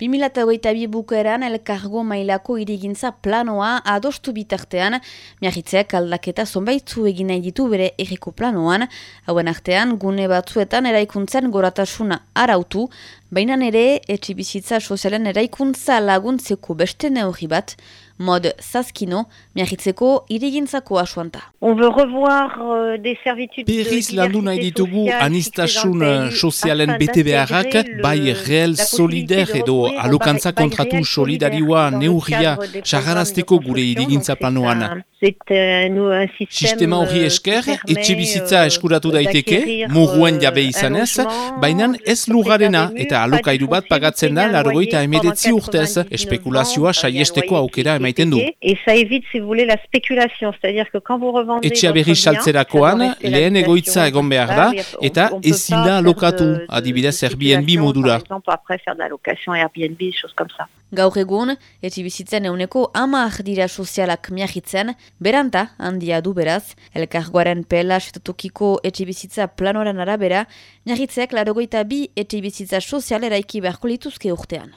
2008 bukaeran elkargo mailako irigintza planoa adostu bitartean, miagitzeak aldaketa zonbaitzu egin nahi ditu bere erriko planoan, hauen artean gune batzuetan eraikuntzen goratasuna arautu, baina ere etxibizitza sozialen eraikuntza laguntzeko beste neurri bat, mod zaskino, miagitzeko irigintzako asuanta. On veut revoir euh, des servitudes Berriz landu nahi ditugu anistasun sozialen bete beharrak, bai reel solider edo alokantza kontratu solidarioa neurria sagarazteko gure irigintza planoan. Sistema horri esker, etxe bizitza eskuratu daiteke, muruen jabe izanez, baina ez lugarena eta alokairu bat pagatzen da largoita emeretzi urtez, espekulazioa saiesteko aukera emaiten du. Etxea berri saltzerakoan, lehen egoitza egon behar da, eta ezin da alokatu, adibidez Airbnb modura. Gaur egun, etxe bizitzen euneko amak dira sozialak miagitzen, beranta handia du beraz, elkargoaren pela setutokiko etxe bizitza planoaren arabera, miagitzeak larogoita bi etxe bizitza sozial eraiki beharko lituzke urtean.